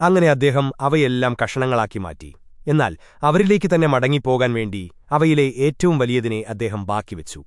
അങ്ങനെ അദ്ദേഹം അവയെല്ലാം കഷണങ്ങളാക്കി മാറ്റി. എന്നാൽ അവരിലേക്ക് തന്നെ മടങ്ങിപ്പോകാൻ വേണ്ടി അവയിലെ ഏറ്റവും വലിയതിനെ അദ്ദേഹം ബാക്കിവെച്ചു.